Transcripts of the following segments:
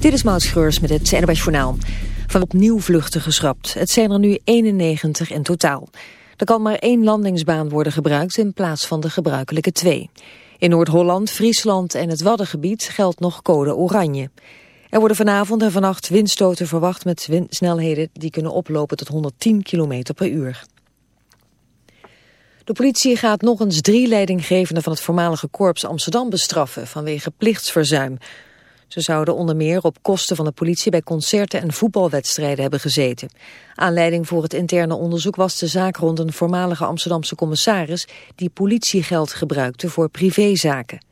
Dit is Maud Schreurs met het NOS. Van opnieuw vluchten geschrapt. Het zijn er nu 91 in totaal. Er kan maar één landingsbaan worden gebruikt in plaats van de gebruikelijke twee. In Noord-Holland, Friesland en het Waddengebied geldt nog code oranje. Er worden vanavond en vannacht windstoten verwacht met snelheden die kunnen oplopen tot 110 km per uur. De politie gaat nog eens drie leidinggevenden van het voormalige korps Amsterdam bestraffen vanwege plichtsverzuim. Ze zouden onder meer op kosten van de politie bij concerten en voetbalwedstrijden hebben gezeten. Aanleiding voor het interne onderzoek was de zaak rond een voormalige Amsterdamse commissaris die politiegeld gebruikte voor privézaken.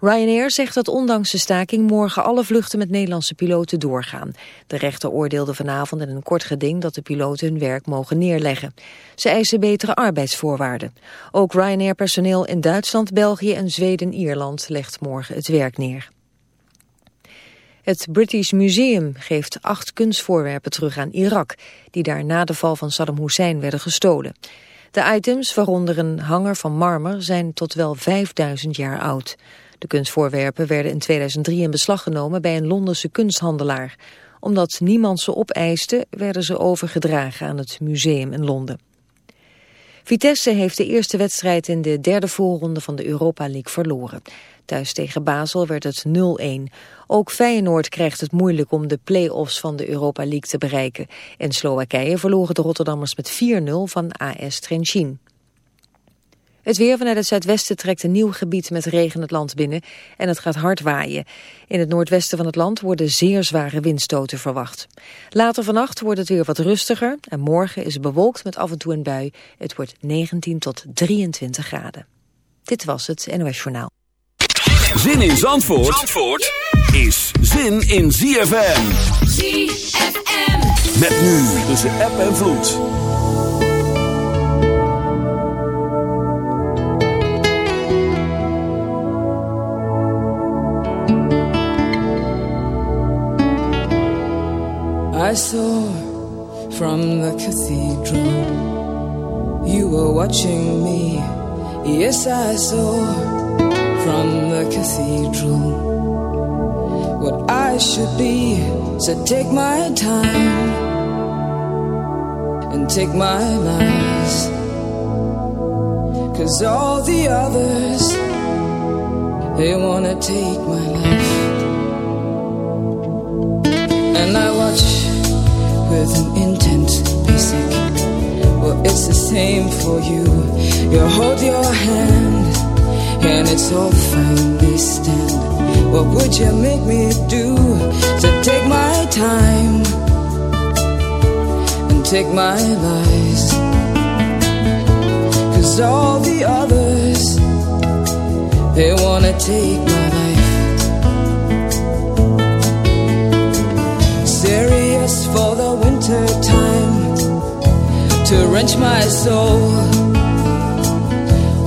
Ryanair zegt dat ondanks de staking morgen alle vluchten met Nederlandse piloten doorgaan. De rechter oordeelde vanavond in een kort geding dat de piloten hun werk mogen neerleggen. Ze eisen betere arbeidsvoorwaarden. Ook Ryanair-personeel in Duitsland, België en Zweden-Ierland legt morgen het werk neer. Het British Museum geeft acht kunstvoorwerpen terug aan Irak, die daar na de val van Saddam Hussein werden gestolen. De items, waaronder een hanger van marmer, zijn tot wel 5000 jaar oud. De kunstvoorwerpen werden in 2003 in beslag genomen bij een Londense kunsthandelaar. Omdat niemand ze opeiste, werden ze overgedragen aan het museum in Londen. Vitesse heeft de eerste wedstrijd in de derde voorronde van de Europa League verloren. Thuis tegen Basel werd het 0-1. Ook Feyenoord krijgt het moeilijk om de play-offs van de Europa League te bereiken. In Slowakije verloren de Rotterdammers met 4-0 van AS Trenchin. Het weer vanuit het zuidwesten trekt een nieuw gebied met regen het land binnen en het gaat hard waaien. In het noordwesten van het land worden zeer zware windstoten verwacht. Later vannacht wordt het weer wat rustiger en morgen is het bewolkt met af en toe een bui. Het wordt 19 tot 23 graden. Dit was het NOS Journaal. Zin in Zandvoort, Zandvoort is zin in ZFM. ZFM. Met nu tussen app en vloed. I saw from the cathedral you were watching me. Yes, I saw from the cathedral what I should be. So take my time and take my lies. Cause all the others, they wanna take my life. And I watch with an intent basic. Well, it's the same for you. You hold your hand, and it's all fine, they stand. What would you make me do? to take my time and take my lies. Cause all the others, they wanna take my life. Serious for the winter time to wrench my soul.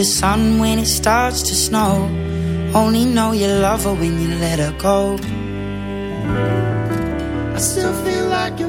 The sun when it starts to snow. Only know you love her when you let her go. I still feel like a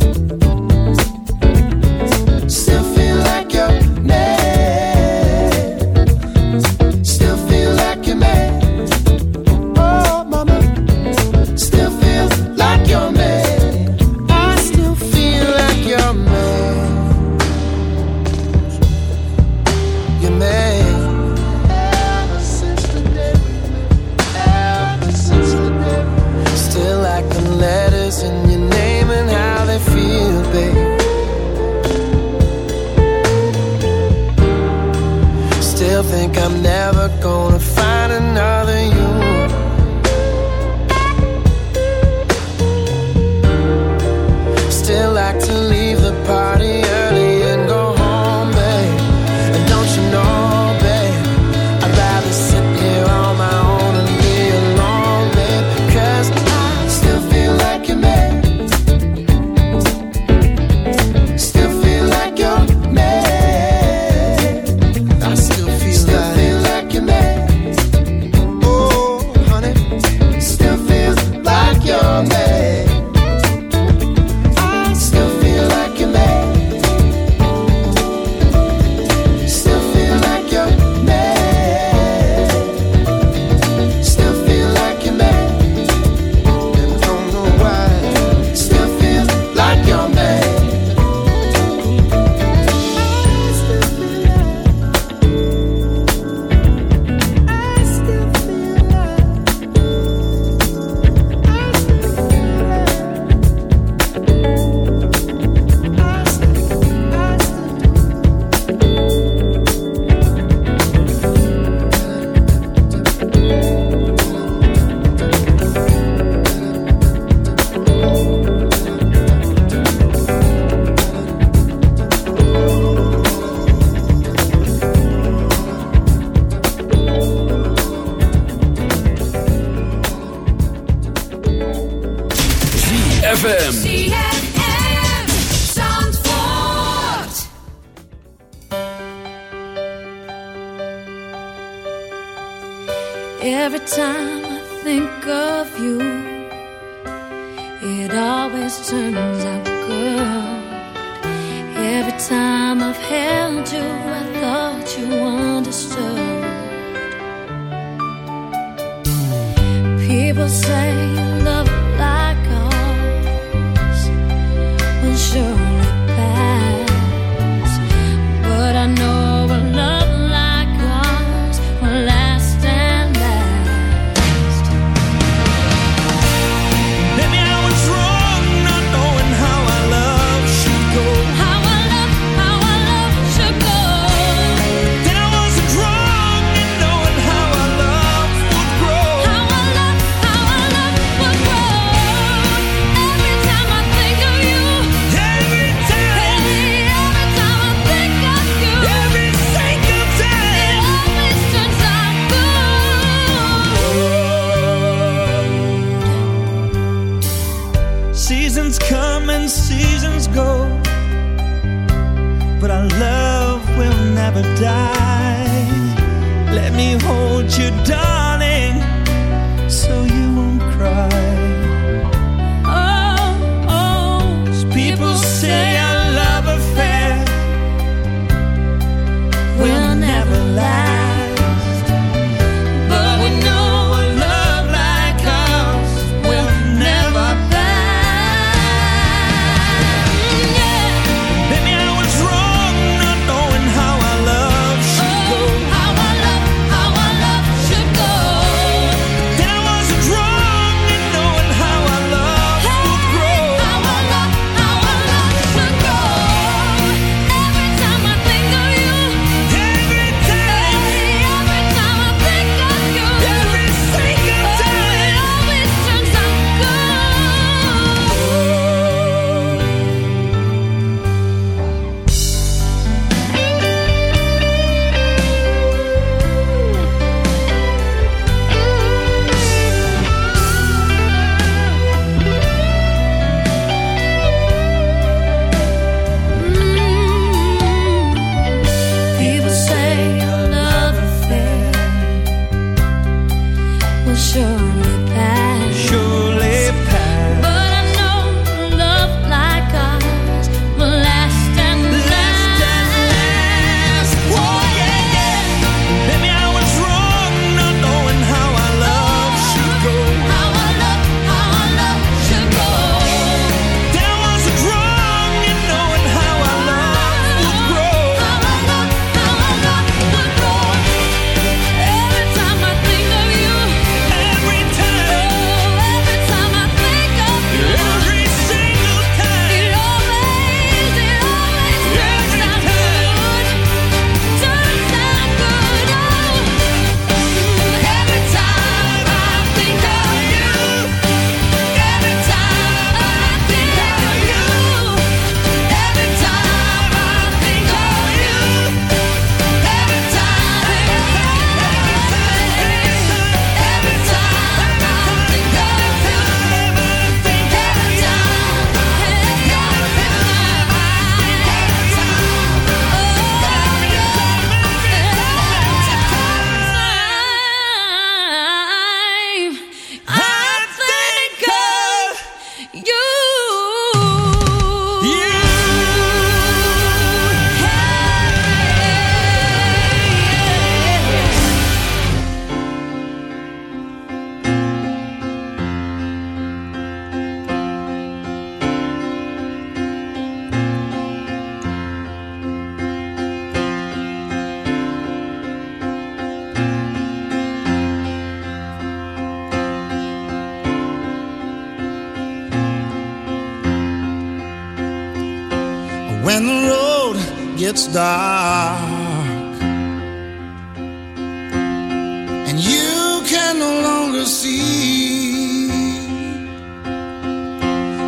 See.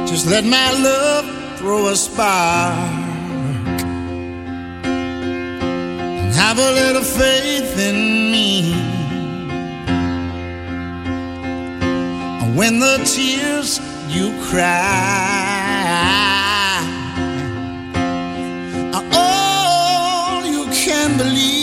Just let my love throw a spark and have a little faith in me. And when the tears you cry you can believe,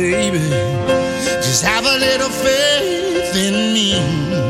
Baby. Just have a little faith in me.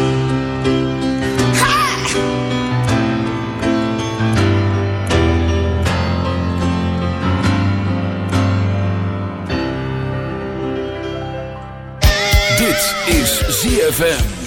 ZFM.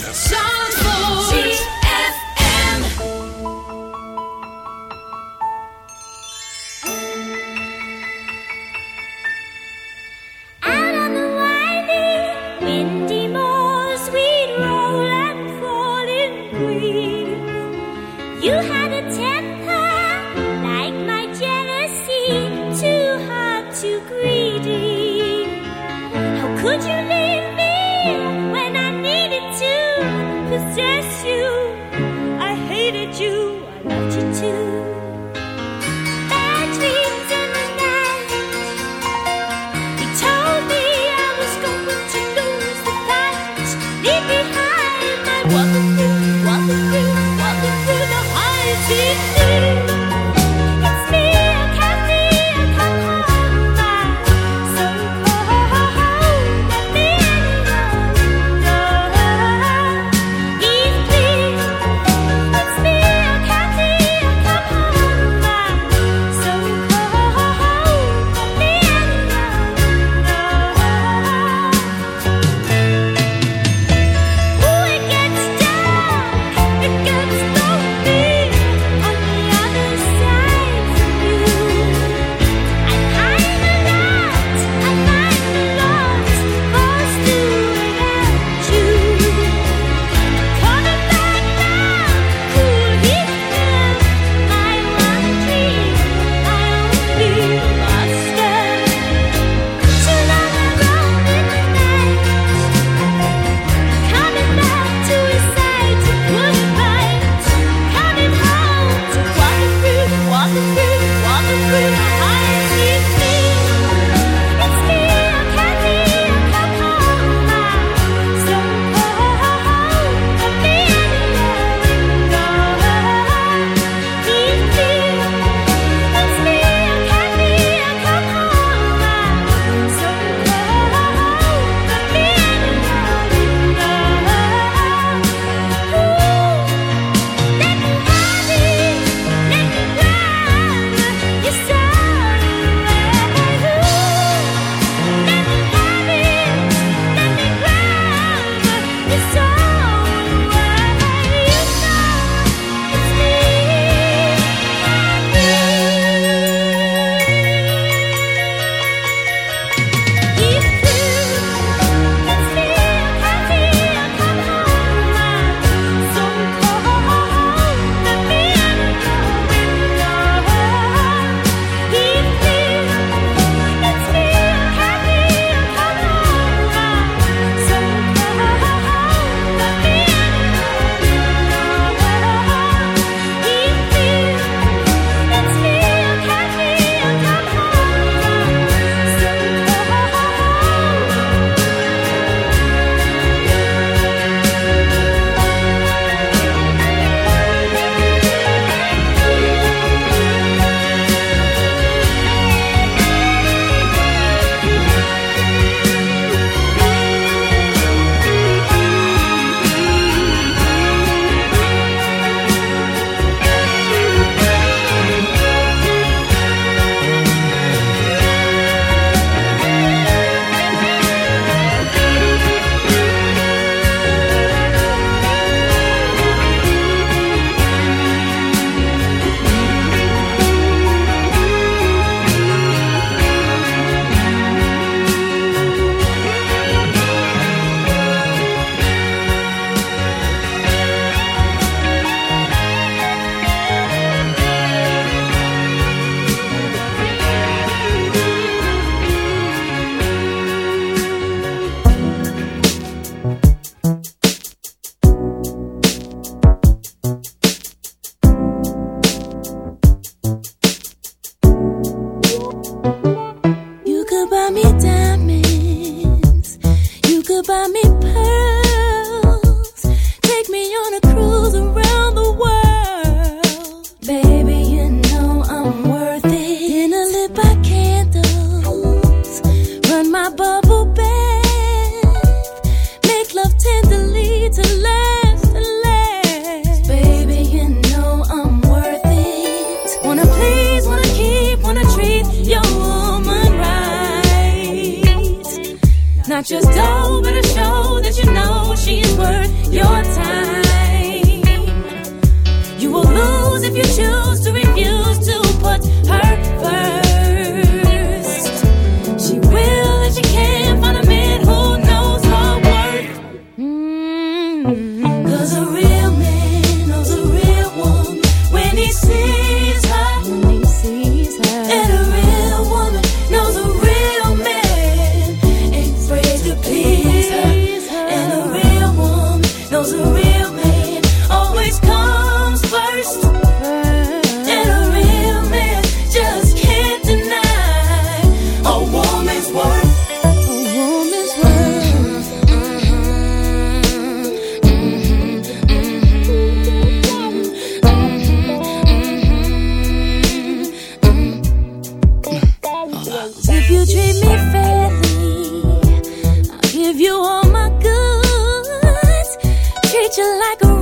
Give you all my goods. Treat you like a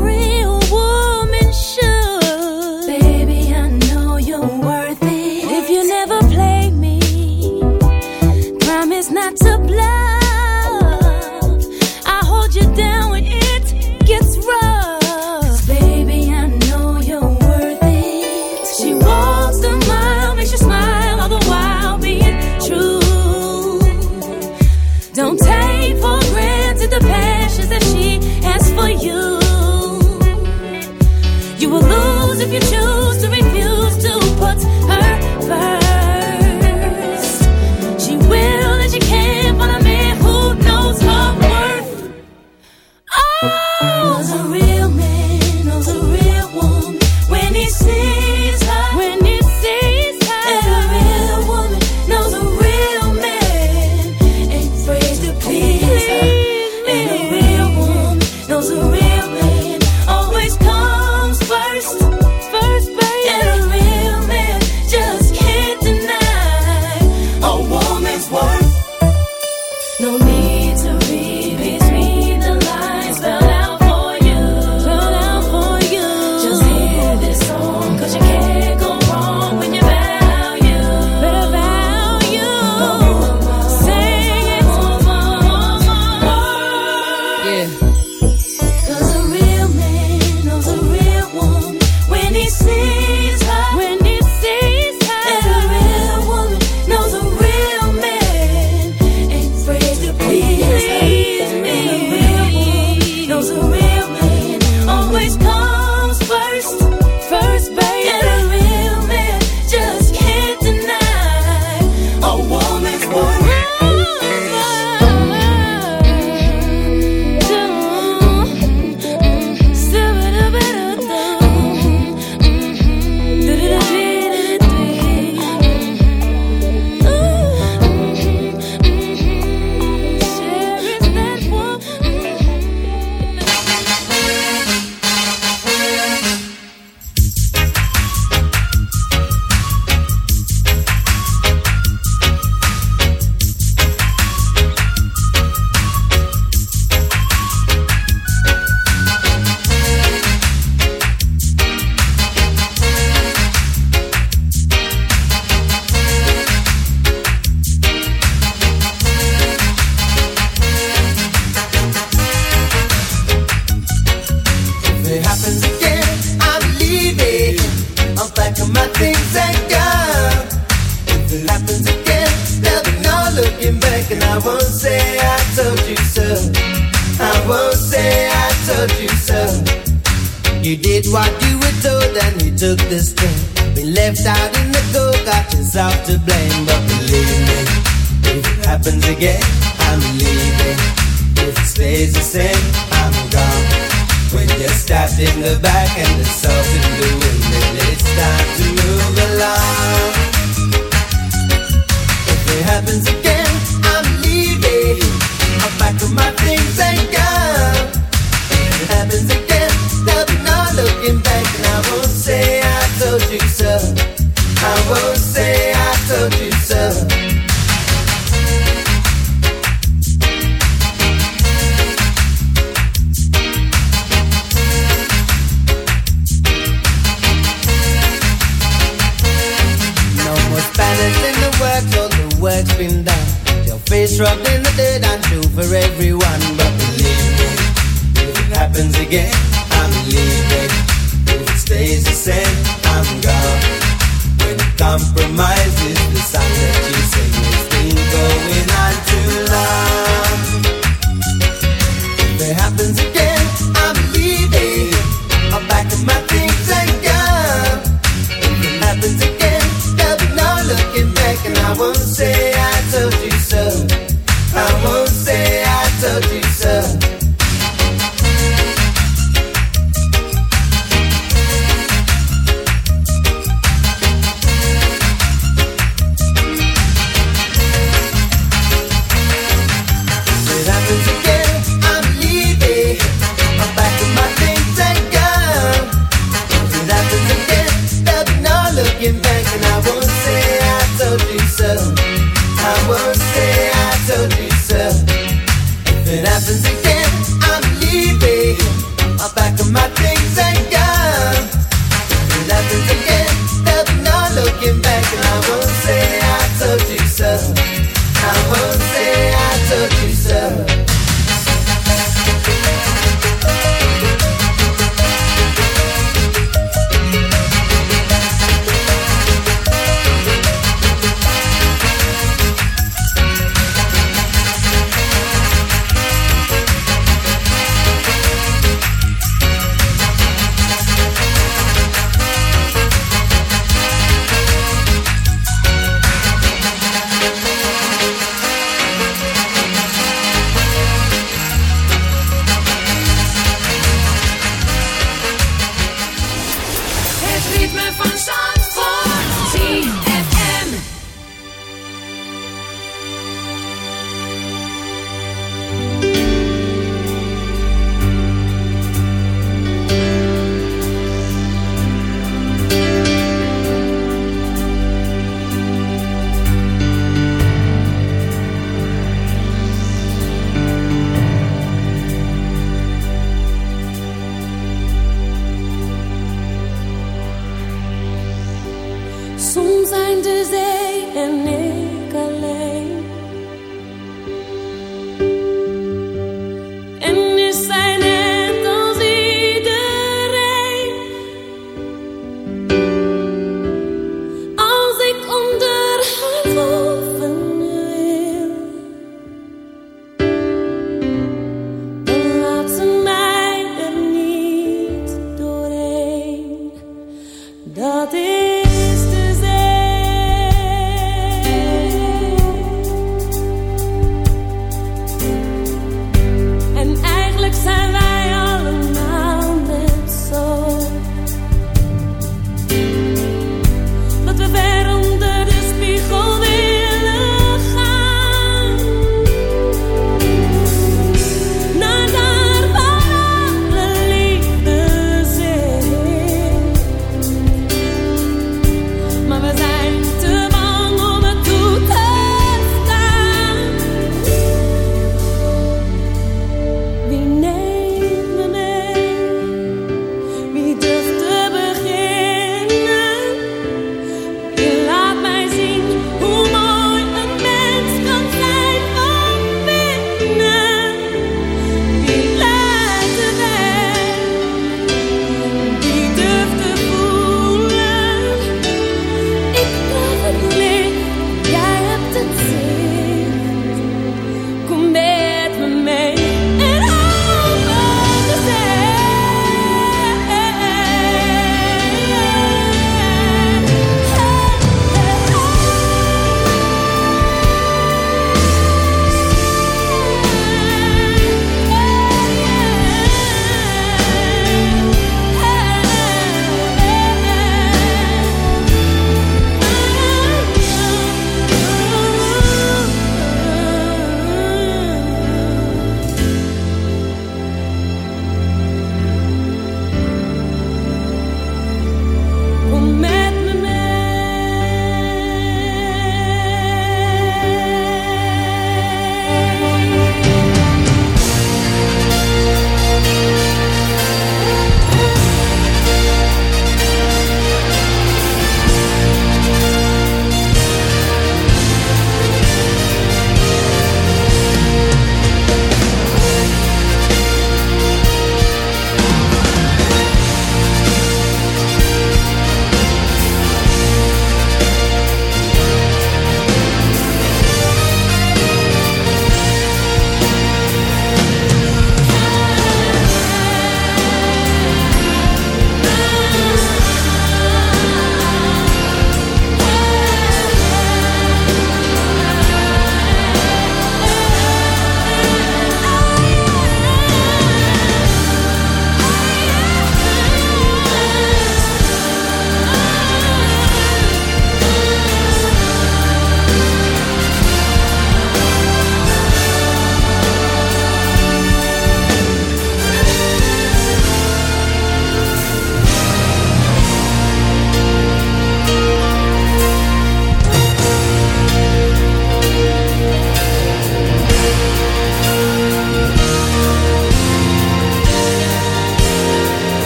Struggling the dead and true for everyone, but believe me, if it happens again.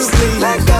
Tuesday. Let go.